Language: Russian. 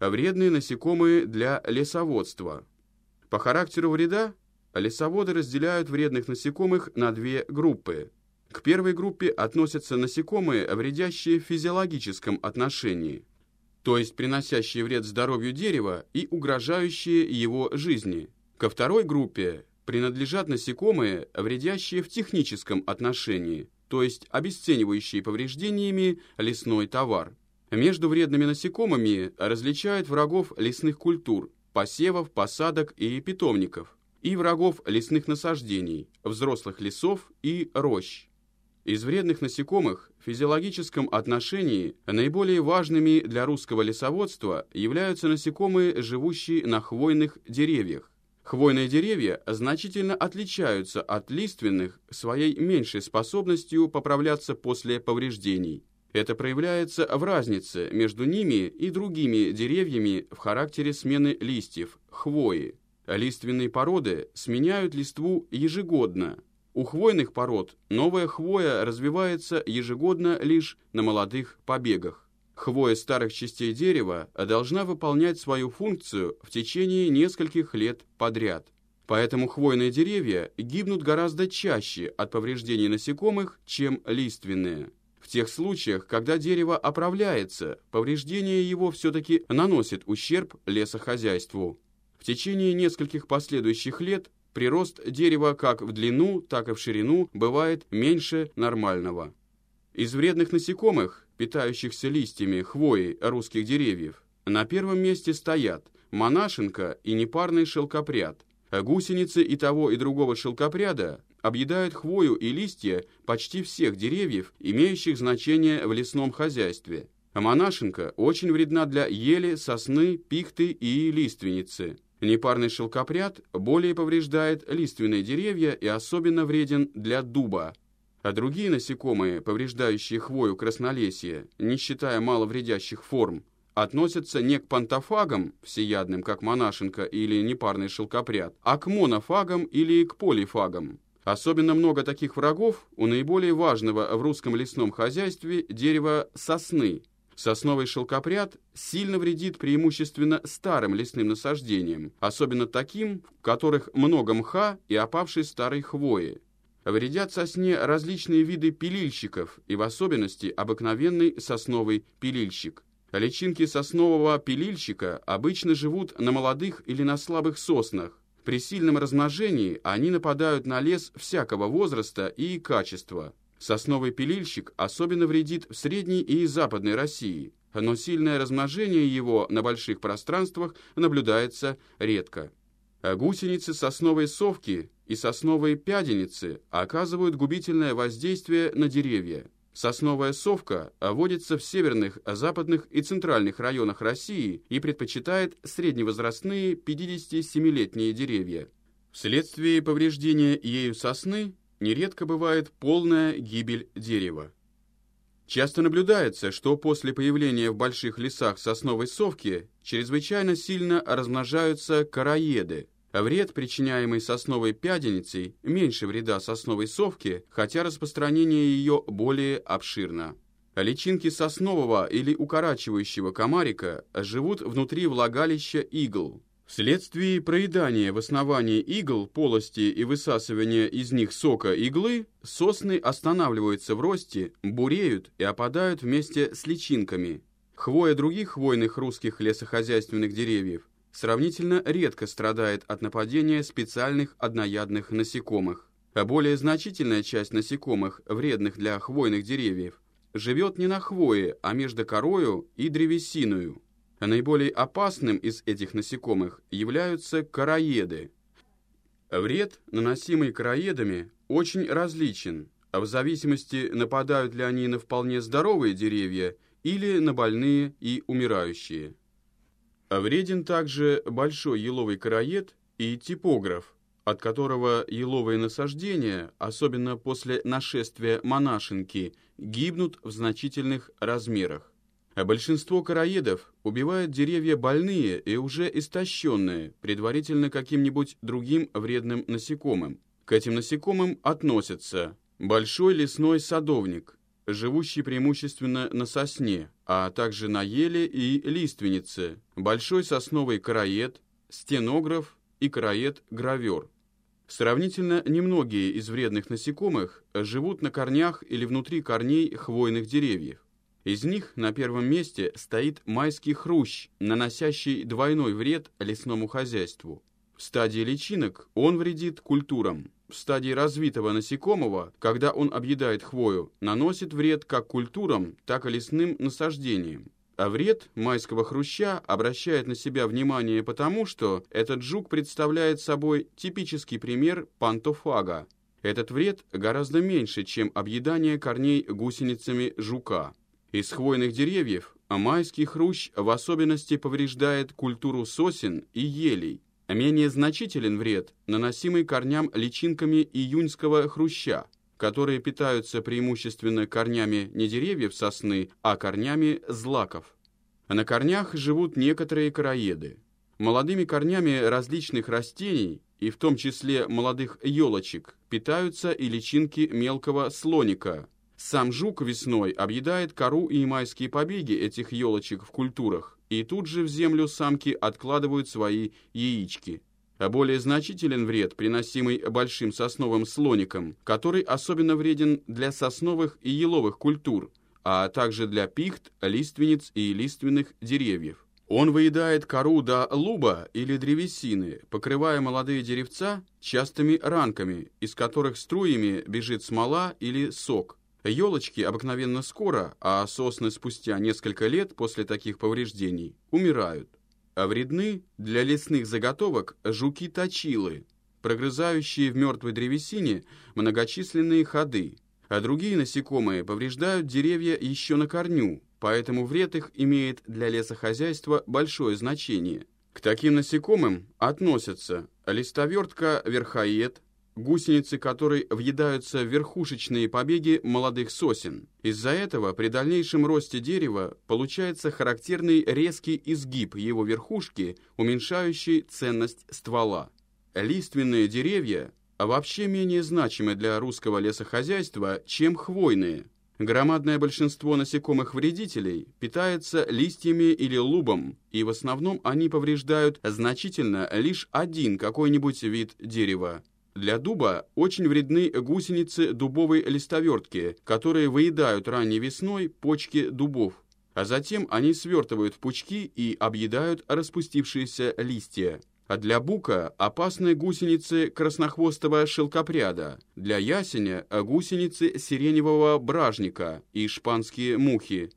вредные насекомые для лесоводства. По характеру вреда лесоводы разделяют вредных насекомых на две группы. К первой группе относятся насекомые, вредящие в физиологическом отношении, то есть приносящие вред здоровью дерева и угрожающие его жизни. Ко второй группе принадлежат насекомые, вредящие в техническом отношении, то есть обесценивающие повреждениями лесной товар. Между вредными насекомыми различают врагов лесных культур, посевов, посадок и питомников, и врагов лесных насаждений, взрослых лесов и рощ. Из вредных насекомых в физиологическом отношении наиболее важными для русского лесоводства являются насекомые, живущие на хвойных деревьях. Хвойные деревья значительно отличаются от лиственных своей меньшей способностью поправляться после повреждений. Это проявляется в разнице между ними и другими деревьями в характере смены листьев, хвои. Лиственные породы сменяют листву ежегодно. У хвойных пород новая хвоя развивается ежегодно лишь на молодых побегах. Хвоя старых частей дерева должна выполнять свою функцию в течение нескольких лет подряд. Поэтому хвойные деревья гибнут гораздо чаще от повреждений насекомых, чем лиственные. В тех случаях, когда дерево оправляется, повреждение его все-таки наносит ущерб лесохозяйству. В течение нескольких последующих лет прирост дерева как в длину, так и в ширину бывает меньше нормального. Из вредных насекомых, питающихся листьями хвои русских деревьев, на первом месте стоят монашенка и непарный шелкопряд. Гусеницы и того и другого шелкопряда объедают хвою и листья почти всех деревьев, имеющих значение в лесном хозяйстве. А монашенка очень вредна для ели, сосны, пихты и лиственницы. Непарный шелкопряд более повреждает лиственные деревья и особенно вреден для дуба. А другие насекомые, повреждающие хвою краснолесья, не считая маловредящих форм, относятся не к пантофагам, всеядным, как монашенка или непарный шелкопряд, а к монофагам или к полифагам. Особенно много таких врагов у наиболее важного в русском лесном хозяйстве дерева сосны. Сосновый шелкопряд сильно вредит преимущественно старым лесным насаждениям, особенно таким, в которых много мха и опавшей старой хвои. Вредят сосне различные виды пилильщиков и в особенности обыкновенный сосновый пилильщик. Личинки соснового пилильщика обычно живут на молодых или на слабых соснах, при сильном размножении они нападают на лес всякого возраста и качества. Сосновый пилильщик особенно вредит в Средней и Западной России, но сильное размножение его на больших пространствах наблюдается редко. Гусеницы сосновой совки и сосновые пяденицы оказывают губительное воздействие на деревья. Сосновая совка водится в северных, западных и центральных районах России и предпочитает средневозрастные 57-летние деревья. Вследствие повреждения ею сосны нередко бывает полная гибель дерева. Часто наблюдается, что после появления в больших лесах сосновой совки чрезвычайно сильно размножаются короеды – Вред, причиняемый сосновой пяденицей, меньше вреда сосновой совки, хотя распространение ее более обширно. Личинки соснового или укорачивающего комарика живут внутри влагалища игл. Вследствие проедания в основании игл, полости и высасывания из них сока иглы, сосны останавливаются в росте, буреют и опадают вместе с личинками. Хвоя других хвойных русских лесохозяйственных деревьев сравнительно редко страдает от нападения специальных одноядных насекомых. А более значительная часть насекомых, вредных для хвойных деревьев, живет не на хвое, а между корою и древесиною. А наиболее опасным из этих насекомых являются короеды. Вред, наносимый короедами, очень различен, а в зависимости, нападают ли они на вполне здоровые деревья или на больные и умирающие. Вреден также большой еловый короед и типограф, от которого еловые насаждения, особенно после нашествия монашенки, гибнут в значительных размерах. А большинство короедов убивают деревья больные и уже истощенные, предварительно каким-нибудь другим вредным насекомым. К этим насекомым относятся большой лесной садовник, живущий преимущественно на сосне, а также на еле и лиственнице, большой сосновый караед, стенограф и караед-гравер. Сравнительно немногие из вредных насекомых живут на корнях или внутри корней хвойных деревьев. Из них на первом месте стоит майский хрущ, наносящий двойной вред лесному хозяйству. В стадии личинок он вредит культурам. В стадии развитого насекомого, когда он объедает хвою, наносит вред как культурам, так и лесным насаждениям. А вред майского хруща обращает на себя внимание потому, что этот жук представляет собой типический пример пантофага. Этот вред гораздо меньше, чем объедание корней гусеницами жука. Из хвойных деревьев майский хрущ в особенности повреждает культуру сосен и елей. Менее значителен вред, наносимый корням личинками июньского хруща – которые питаются преимущественно корнями не деревьев сосны, а корнями злаков. На корнях живут некоторые короеды. Молодыми корнями различных растений, и в том числе молодых елочек, питаются и личинки мелкого слоника. Сам жук весной объедает кору и майские побеги этих елочек в культурах, и тут же в землю самки откладывают свои яички – а более значителен вред, приносимый большим сосновым слоником, который особенно вреден для сосновых и еловых культур, а также для пихт, лиственниц и лиственных деревьев. Он выедает кору до луба или древесины, покрывая молодые деревца частыми ранками, из которых струями бежит смола или сок. Елочки обыкновенно скоро, а сосны спустя несколько лет после таких повреждений умирают а вредны для лесных заготовок жуки-точилы, прогрызающие в мертвой древесине многочисленные ходы, а другие насекомые повреждают деревья еще на корню, поэтому вред их имеет для лесохозяйства большое значение. К таким насекомым относятся листовертка-верхоед, гусеницы которой въедаются в верхушечные побеги молодых сосен. Из-за этого при дальнейшем росте дерева получается характерный резкий изгиб его верхушки, уменьшающий ценность ствола. Лиственные деревья вообще менее значимы для русского лесохозяйства, чем хвойные. Громадное большинство насекомых-вредителей питается листьями или лубом, и в основном они повреждают значительно лишь один какой-нибудь вид дерева. Для дуба очень вредны гусеницы дубовой листовертки, которые выедают ранней весной почки дубов, а затем они свертывают в пучки и объедают распустившиеся листья. А для бука опасны гусеницы краснохвостого шелкопряда, для ясеня – гусеницы сиреневого бражника и шпанские мухи.